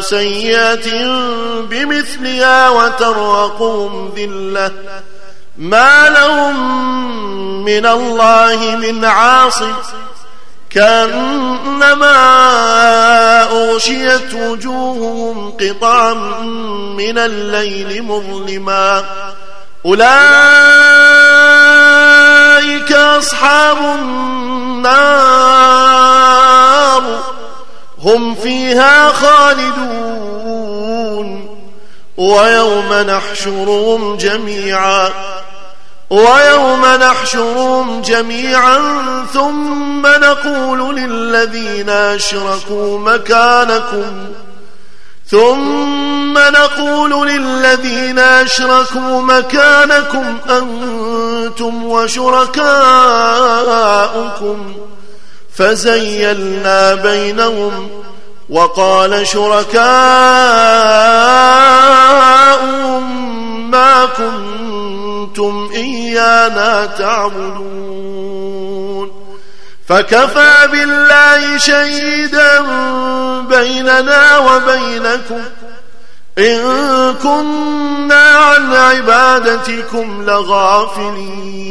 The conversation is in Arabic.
سيئة بمثلها وترقهم ذلة. ما لهم من الله من عاصم. كأنما أغشيت وجوههم قطعا من الليل مظلما. أولئك أصحاب النار. هم فيها خالدون. ويوم نحشرهم جميعا ويوم نحشرهم جميعا ثم نقول للذين أشركوا مكانكم ثم نقول للذين أشركوا مكانكم أنتم وشركاؤكم. فزيلنا بينهم وقال شركاؤهم ما كنتم إيانا تعبدون. فكفى بالله شهيدا بيننا وبينكم. إن كنا عن عبادتكم لغافلين.